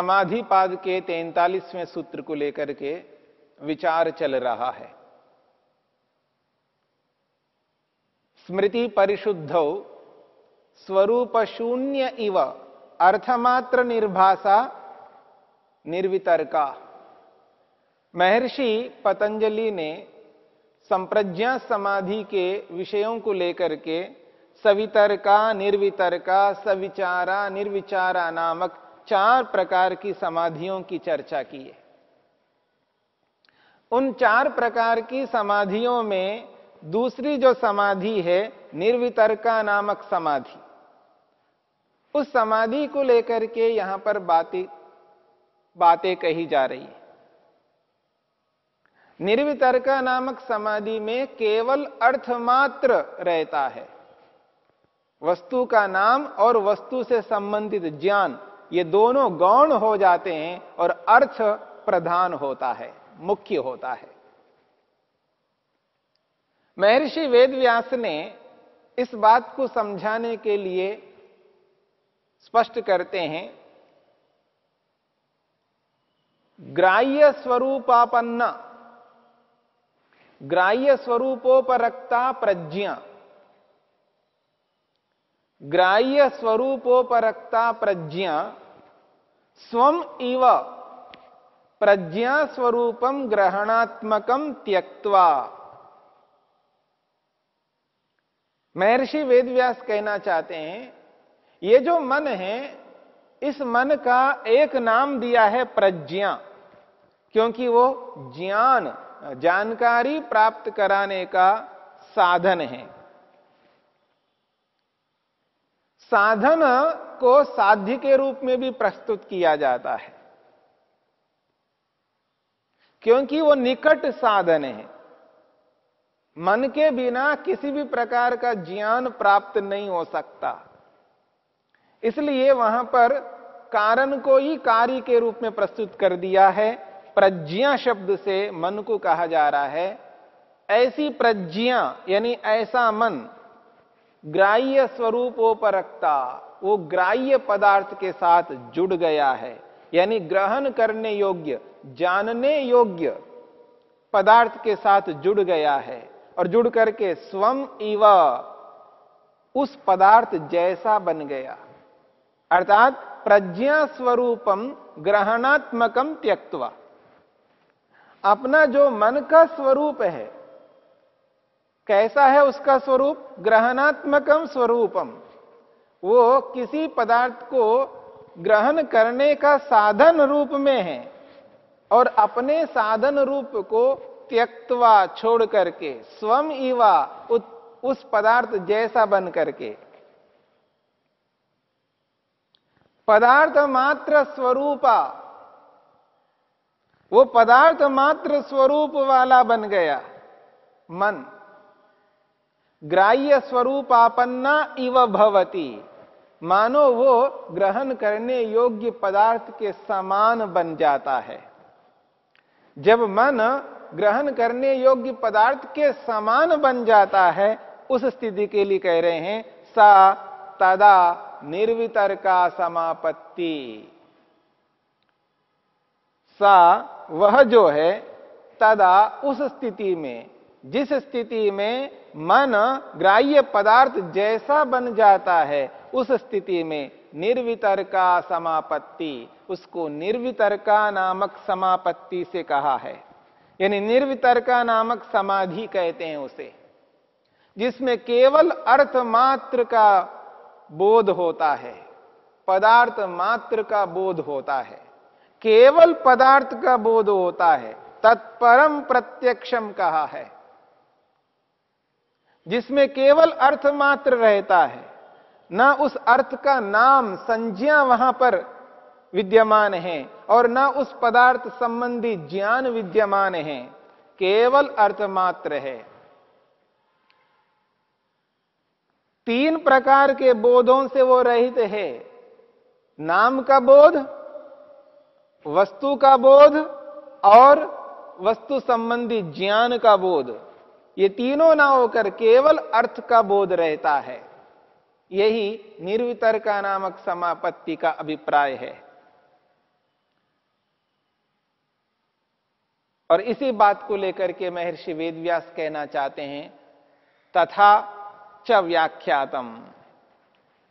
समाधि पाद के तैतालीसवें सूत्र को लेकर के विचार चल रहा है। स्मृति परिशुद्ध स्वरूप शून्य इव अर्थमात्र निर्भाषा निर्वितर्का। महर्षि पतंजलि ने संप्रज्ञा समाधि के विषयों को लेकर के सवितरका, निर्वितरका, सविचारा, निर्विचारा नामक चार प्रकार की समाधियों की चर्चा की है। उन चार प्रकार की समाधियों में दूसरी जो समाधि है, निर्वितरका नामक समाधि। उस समाधि को लेकर के यहाँ पर बातें बातें कही जा रही है। निर्वितरका नामक समाधि में केवल अर्थमात्र रहता है। वस्तु का नाम और वस्तु से संबंधित ज्ञान। ये दोनों गौण हो जाते हैं और अर्थ प्रधान होता है, मुख्य होता है। महर्षि वेदव्यास ने इस बात को समझाने के लिए स्पष्ट करते हैं, ग्राह्य स्वरूपापन्न, ग्राह्य स्वरूपोपरक्ता प्रज्ञा, ग्राह्य स्वरूपोपरक्ता प्रज्ञा स्वम इव प्रज्ञा स्वरूपम ग्रहणात्मकम त्यक्वा महर्षि वेदव्यास कहना चाहते हैं, ये जो मन है, इस मन का एक नाम दिया है प्रज्ञा, क्योंकि वो ज्ञान, जानकारी प्राप्त कराने का साधन है। साधन को साध्य के रूप में भी प्रस्तुत किया जाता है। क्योंकि वो निकट साधन है। मन के बिना किसी भी प्रकार का ज्ञान प्राप्त नहीं हो सकता। इसलिए वहाँ पर कारण को ही कार्य के रूप में प्रस्तुत कर दिया है। प्रज्ञा शब्द से मन को कहा जा रहा है। ऐसी प्रज्ञा, यानी ऐसा मन ग्राह्य स्वरूपोपरक्ता, वो ग्राह्य पदार्थ के साथ जुड़ गया है। यानी ग्रहण करने योग्य, जानने योग्य पदार्थ के साथ जुड़ गया है। और जुड़ करके स्वम इव, उस पदार्थ जैसा बन गया। अर्थात प्रज्ञा स्वरूपम ग्रहणात्मकम त्यक्तवा। अपना जो मन का स्वरूप है कैसा है उसका स्वरूप? ग्रहणात्मकम स्वरूपम। वो किसी पदार्थ को ग्रहण करने का साधन रूप में है और अपने साधन रूप को त्यक्तवा छोड़ करके, स्वम इवा उस पदार्थ जैसा बन करके। पदार्थ मात्र स्वरूपा। वो पदार्थ मात्र स्वरूप वाला बन गया। मन। ग्राह्य स्वरूपापन्ना इव भवती। मानो वो ग्रहण करने योग्य पदार्थ के समान बन जाता है। जब मन ग्रहण करने योग्य पदार्थ के समान बन जाता है, उस स्थिति के लिए कह रहे हैं, सा तदा निर्वितर का समापत्ति। सा वह जो है, तदा उस स्थिति में, जिस स्थिति में मन ग्राह्य पदार्थ जैसा बन जाता है, उस स्थिति में निर्वितरका समापत्ति, उसको निर्वितरका नामक समापत्ति से कहा है। यानी निर्वितरका नामक समाधि कहते हैं उसे, जिसमें केवल अर्थ मात्र का बोध होता है, पदार्थ मात्र का बोध होता है, केवल पदार्थ का बोध होता है, तत्परम प्रत्यक्षम कहा है। जिसमें केवल अर्थ मात्र रहता है, ना उस अर्थ का नाम संज्ञा वहाँ पर विद्यमान है और ना उस पदार्थ संबंधी ज्ञान विद्यमान है, केवल अर्थ मात्र है। तीन प्रकार के बोधों से वो रहित है, नाम का बोध, वस्तु का बोध और वस्तु संबंधी ज्ञान का बोध। ये तीनों ना होकर केवल अर्थ का बोध रहता है। यही निर्वितर्का नामक समापत्ति का अभिप्राय है। और इसी बात को लेकर के महर्षि वेदव्यास कहना चाहते हैं, तथा च व्याख्यातम।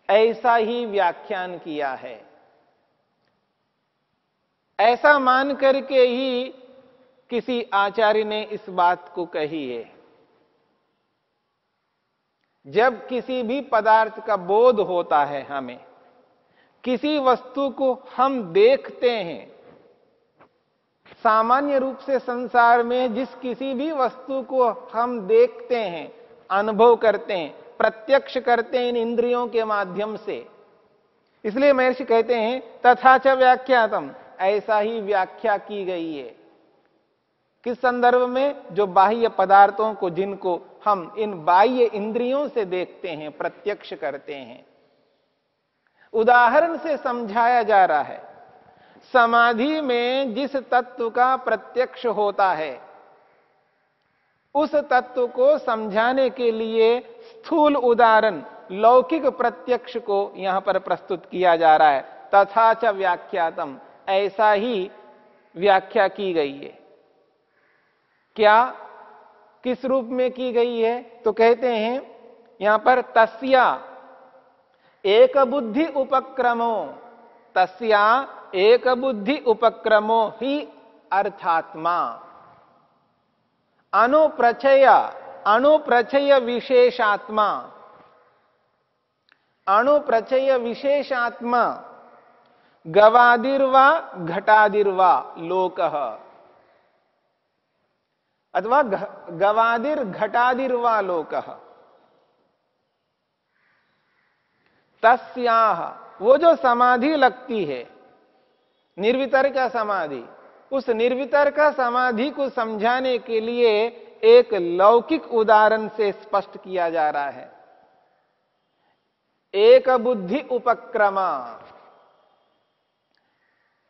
ऐसा ही व्याख्यान किया है। ऐसा मान करके ही किसी आचार्य ने इस बात को कही है। जब किसी भी पदार्थ का बोध होता है हमें, किसी वस्तु को हम देखते हैं, सामान्य रूप से संसार में जिस किसी भी वस्तु को हम देखते हैं, अनुभव करते हैं, प्रत्यक्ष करते हैं इन इंद्रियों के माध्यम से। इसलिए महर्षि कहते हैं, तथा च व्याख्यातम, ऐसा ही व्याख्या की गई है। किस संदर्भ में? जो बाह्य पदार्थों को, जिनको हम इन बाह्य इंद्रियों से देखते हैं, प्रत्यक्ष करते हैं। उदाहरण से समझाया जा रहा है, समाधि में जिस तत्व का प्रत्यक्ष होता है, उस तत्व को समझाने के लिए स्थूल उदाहरण, लौकिक प्रत्यक्ष को यहाँ पर प्रस्तुत किया जा रहा है। तथा च व्याख्यातम, ऐसा ही व्याख्या की गई है। क्या किस रूप में की गई है? तो कहते हैं, यहाँ पर तस्या, एक बुद्धि उपक्रमो। तस्या, एक बुद्धि उपक्रमो ही अर्थात्मा। अनुप्रचय अनुप्रचय विशेषात्मा। अनुप्रचय विशेषात्मा, गवादिर्वा, घटादिर्वा, लोक। अथवा गवादिर घटादिर्वा लोक तस्या, वो जो समाधि लगती है निर्वितर का समाधि, उस निर्वितर का समाधि को समझाने के लिए एक लौकिक उदाहरण से स्पष्ट किया जा रहा है। एक बुद्धि उपक्रमा।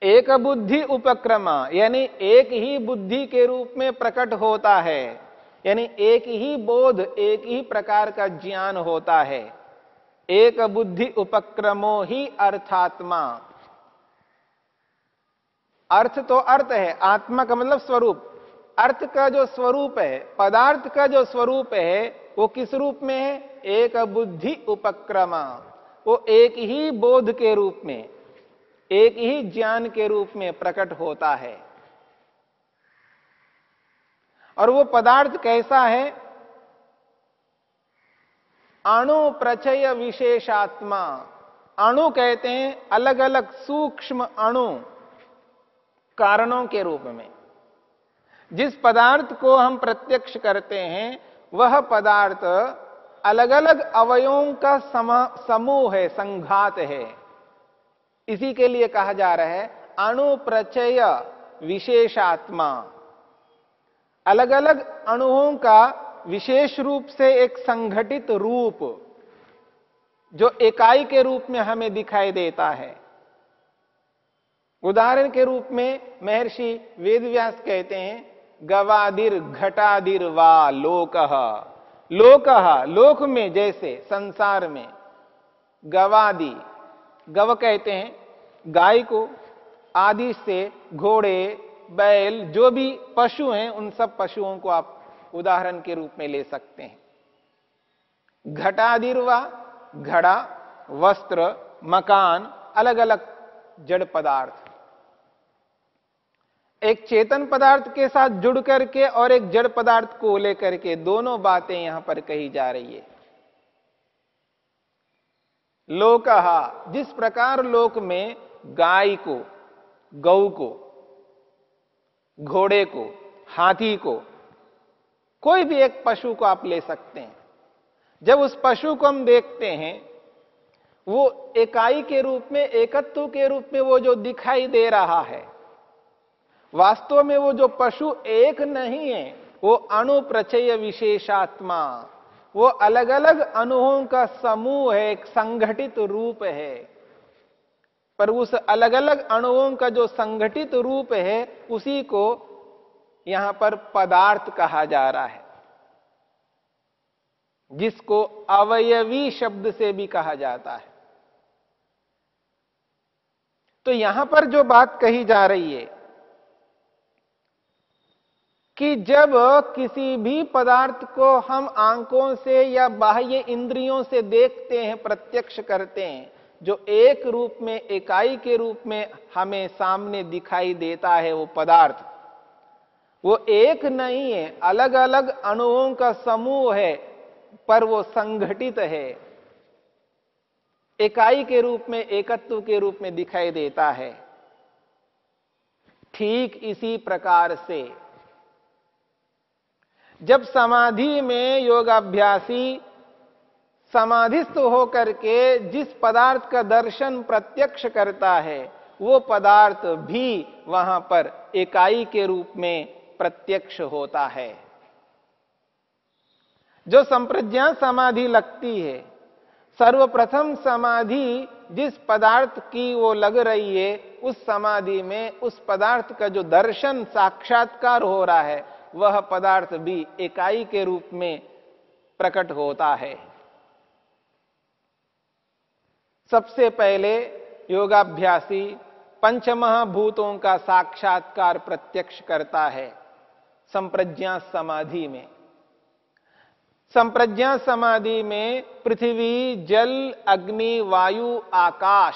एक बुद्धि उपक्रमा, यानी एक ही बुद्धि के रूप में प्रकट होता है, यानी एक ही बोध, एक ही प्रकार का ज्ञान होता है। एक बुद्धि उपक्रमो ही अर्थात्मा। अर्थ तो अर्थ है, आत्मा का मतलब स्वरूप। अर्थ का जो स्वरूप है, पदार्थ का जो स्वरूप है, वो किस रूप में है? एक बुद्धि उपक्रमा, वो एक ही बोध के रूप में। एक ही ज्ञान के रूप में प्रकट होता है। और वो पदार्थ कैसा है? अणु प्रचय विशेषात्मा। अणु कहते हैं अलग अलग सूक्ष्म अणु कारणों के रूप में। जिस पदार्थ को हम प्रत्यक्ष करते हैं, वह पदार्थ अलग अलग अवयों का समूह है, संघात है। इसी के लिए कहा जा रहा है अणुप्रचय विशेषात्मा। अलग अलग अणुओं का विशेष रूप से एक संगठित रूप, जो इकाई के रूप में हमें दिखाई देता है। उदाहरण के रूप में महर्षि वेदव्यास कहते हैं, गवादिर घटादिर वा लोक। लोक लोक में जैसे, संसार में। गवादि गव कहते हैं, गाय को, आदि से, घोड़े, बैल, जो भी पशु हैं, उन सब पशुओं को आप उदाहरण के रूप में ले सकते हैं। घटादिर्वा घड़ा, वस्त्र, मकान अलग अलग जड़ पदार्थ। एक चेतन पदार्थ के साथ जुड़ करके और एक जड़ पदार्थ को लेकर के दोनों बातें यहाँ पर कही जा रही है। लोकहा जिस प्रकार लोक में गाय को, गौ को, घोड़े को, हाथी को, कोई भी एक पशु को आप ले सकते हैं। जब उस पशु को हम देखते हैं, वो इकाई के रूप में, एकत्व के रूप में वो जो दिखाई दे रहा है, वास्तव में वो जो पशु एक नहीं है, वो अणुप्रचय विशेषात्मा। वो अलग अलग अणुओं का समूह है, एक संगठित रूप है। पर उस अलग अलग अणुओं का जो संगठित रूप है, उसी को यहाँ पर पदार्थ कहा जा रहा है। जिसको अवयवी शब्द से भी कहा जाता है। तो यहाँ पर जो बात कही जा रही है कि जब किसी भी पदार्थ को हम आँखों से या बाह्य इंद्रियों से देखते हैं, प्रत्यक्ष करते हैं, जो एक रूप में इकाई के रूप में हमें सामने दिखाई देता है वो पदार्थ, वो एक नहीं है अलग अलग अणुओं का समूह है, पर वो संगठित है। इकाई के रूप में, एकत्व के रूप में दिखाई देता है। ठीक इसी प्रकार से जब समाधि में योगाभ्यासी समाधिस्थ होकर के जिस पदार्थ का दर्शन प्रत्यक्ष करता है, वो पदार्थ भी वहाँ पर इकाई के रूप में प्रत्यक्ष होता है। जो संप्रज्ञा समाधि लगती है, सर्वप्रथम समाधि जिस पदार्थ की वो लग रही है, उस समाधि में उस पदार्थ का जो दर्शन साक्षात्कार हो रहा है वह पदार्थ भी इकाई के रूप में प्रकट होता है। सबसे पहले योगाभ्यासी पंचमहाभूतों का साक्षात्कार प्रत्यक्ष करता है संप्रज्ञा समाधि में। संप्रज्ञा समाधि में पृथ्वी, जल, अग्नि, वायु, आकाश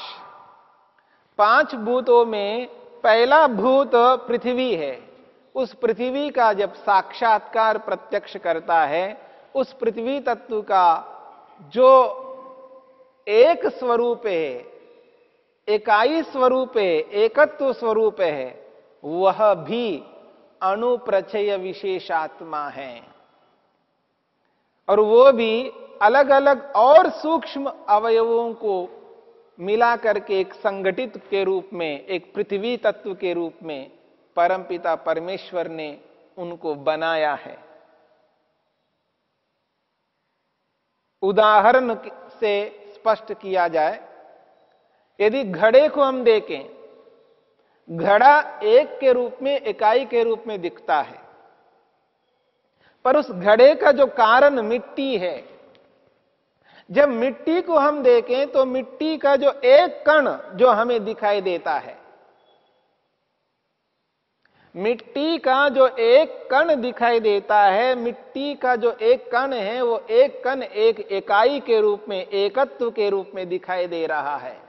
पाँच भूतों में पहला भूत पृथ्वी है। उस पृथ्वी का जब साक्षात्कार प्रत्यक्ष करता है, उस पृथ्वी तत्व का जो एक स्वरूप है इकाई स्वरूप है, एकत्व स्वरूप है, वह भी अनुप्रचय विशेषात्मा है। और वो भी अलग अलग और सूक्ष्म अवयवों को मिला करके एक संगठित के रूप में, एक पृथ्वी तत्व के रूप में परमपिता परमेश्वर ने उनको बनाया है। उदाहरण से स्पष्ट किया जाए, यदि घड़े को हम देखें, घड़ा एक के रूप में, इकाई के रूप में दिखता है। पर उस घड़े का जो कारण मिट्टी है, जब मिट्टी को हम देखें तो मिट्टी का जो एक कण जो हमें दिखाई देता है मिट्टी का जो एक कण दिखाई देता है, मिट्टी का जो एक कण है, वो एक कण एक इकाई के रूप में, एकत्व के रूप में दिखाई दे रहा है।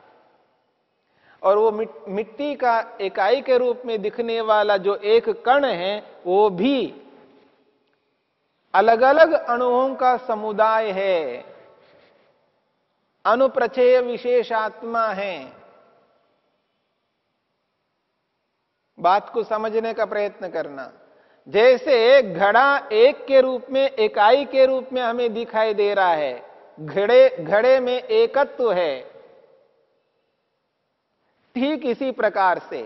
और वो मिट्टी का इकाई के रूप में दिखने वाला जो एक कण है, वो भी अलग अलग अणुओं का समुदाय है। अनुप्रचय विशेषात्मा है। बात को समझने का प्रयत्न करना। जैसे घड़ा एक के रूप में, इकाई के रूप में हमें दिखाई दे रहा है। घड़े घड़े में एकत्व है। ठीक इसी प्रकार से,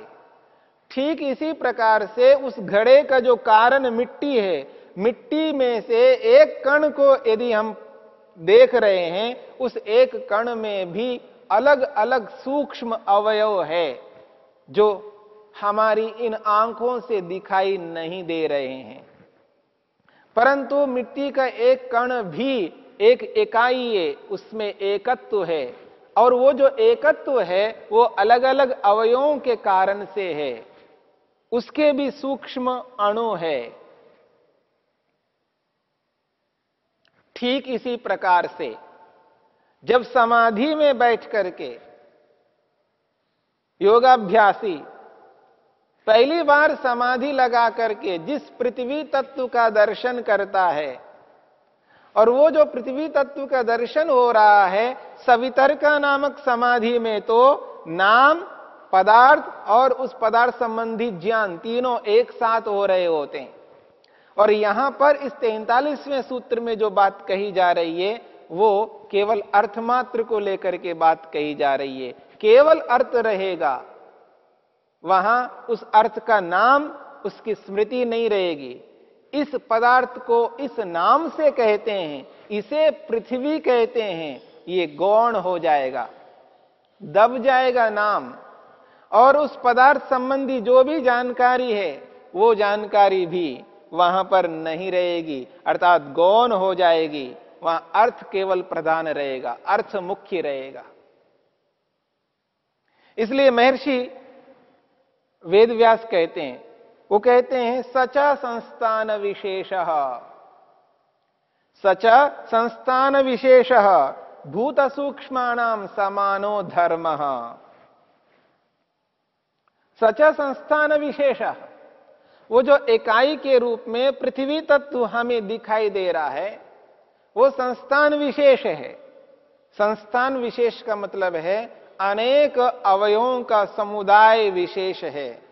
ठीक इसी प्रकार से उस घड़े का जो कारण मिट्टी है, मिट्टी में से एक कण को यदि हम देख रहे हैं, उस एक कण में भी अलग अलग सूक्ष्म अवयव है, जो हमारी इन आँखों से दिखाई नहीं दे रहे हैं। परंतु मिट्टी का एक कण भी, एक इकाई है उसमें एकत्व है। और वो जो एकत्व है, वो अलग अलग अवयवों के कारण से है। उसके भी सूक्ष्म अणु है। ठीक इसी प्रकार से, जब समाधि में बैठ करके, योगाभ्यासी पहली बार समाधि लगा करके जिस पृथ्वी तत्व का दर्शन करता है, और वो जो पृथ्वी तत्व का दर्शन हो रहा है, सवितर्का नामक समाधि में तो नाम, पदार्थ और उस पदार्थ संबंधी ज्ञान तीनों एक साथ हो रहे होते हैं। और यहाँ पर इस तैतालीसवें सूत्र में जो बात कही जा रही है, वो केवल अर्थमात्र को लेकर के बात कही जा रही है। केवल अर्थ रहेगा वहाँ उस अर्थ का नाम, उसकी स्मृति नहीं रहेगी। इस पदार्थ को इस नाम से कहते हैं, इसे पृथ्वी कहते हैं, ये गौण हो जाएगा। दब जाएगा नाम। और उस पदार्थ संबंधी जो भी जानकारी है, वो जानकारी भी वहाँ पर नहीं रहेगी, अर्थात गौण हो जाएगी। वहाँ अर्थ केवल प्रधान रहेगा, अर्थ मुख्य रहेगा। इसलिए महर्षि वेदव्यास कहते हैं। वो कहते हैं, सचा संस्थान विशेष। सचा संस्थान विशेष, भूत सूक्ष्माणाम समानो धर्म। सच संस्थान विशेष। वो जो इकाई के रूप में पृथ्वी तत्व हमें दिखाई दे रहा है, वो संस्थान विशेष है। संस्थान विशेष का मतलब है अनेक अवयों का समुदाय विशेष है।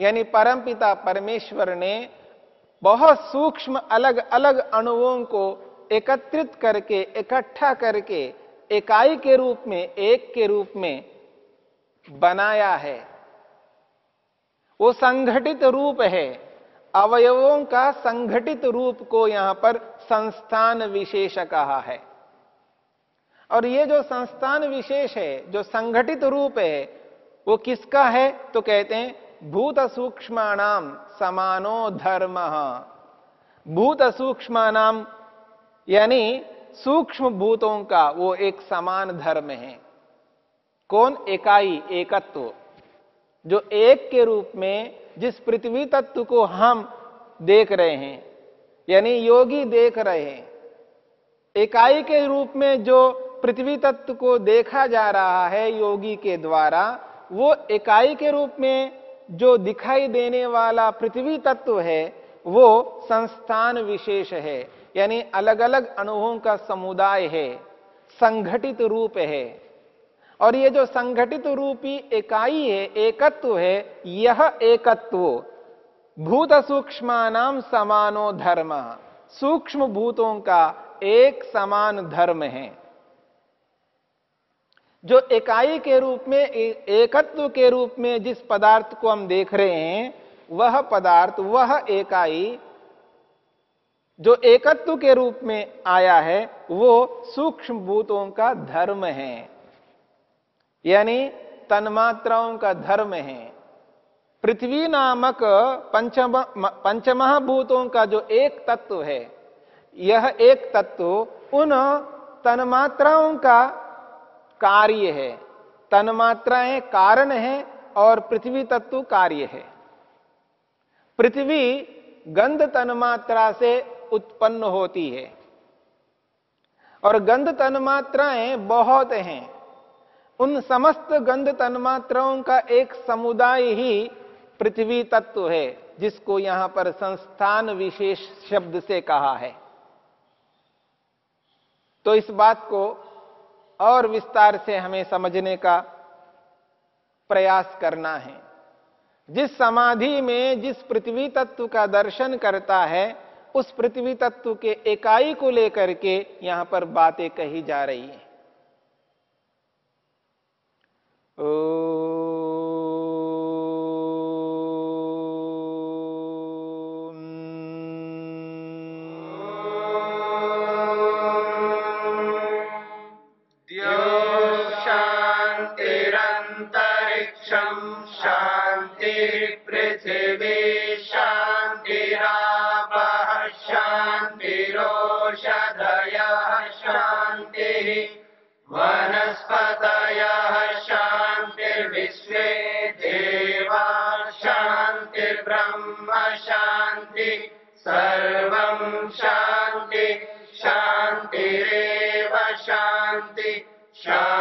यानी परमपिता परमेश्वर ने बहुत सूक्ष्म अलग अलग अणुओं को एकत्रित करके, इकट्ठा करके इकाई के रूप में, एक के रूप में बनाया है। वो संगठित रूप है। अवयवों का संगठित रूप को यहाँ पर संस्थान विशेष कहा है। और ये जो संस्थान विशेष है, जो संगठित रूप है, वो किसका है? तो कहते हैं भूत सूक्ष्माणाम समानो धर्म। भूत सूक्ष्मानाम यानी सूक्ष्म भूतों का वो एक समान धर्म है। कौन? इकाई एकत्व। जो एक के रूप में जिस पृथ्वी तत्व को हम देख रहे हैं, यानी योगी देख रहे हैं इकाई के रूप में जो पृथ्वी तत्व को देखा जा रहा है योगी के द्वारा, वो इकाई के रूप में जो दिखाई देने वाला पृथ्वी तत्व है, वो संस्थान विशेष है, यानी अलग अलग अणुओं का समुदाय है संगठित रूप है। और ये जो संगठित रूपी इकाई है, एकत्व है, यह एकत्व, भूत सूक्ष्म समानो धर्म, सूक्ष्म भूतों का एक समान धर्म है। जो इकाई के रूप में एकत्व के रूप में जिस पदार्थ को हम देख रहे हैं, वह पदार्थ, वह इकाई जो एकत्व के रूप में आया है, वो सूक्ष्म भूतों का धर्म है। यानी तन्मात्राओं का धर्म है। पृथ्वी नामक पंचम पंचमहाभूतों का जो एक तत्व है, यह एक तत्व उन तन्मात्राओं का कार्य है। तन्मात्राएँ कारण है और पृथ्वी तत्व कार्य है। पृथ्वी गंध तन्मात्रा से उत्पन्न होती है और गंध तन्मात्राएँ बहुत हैं। उन समस्त गंध तन्मात्राओं का एक समुदाय ही पृथ्वी तत्व है, जिसको यहाँ पर संस्थान विशेष शब्द से कहा है। तो इस बात को और विस्तार से हमें समझने का प्रयास करना है। जिस समाधि में जिस पृथ्वी तत्व का दर्शन करता है, उस पृथ्वी तत्व के इकाई को लेकर के यहाँ पर बातें कही जा रही है। ओ shine.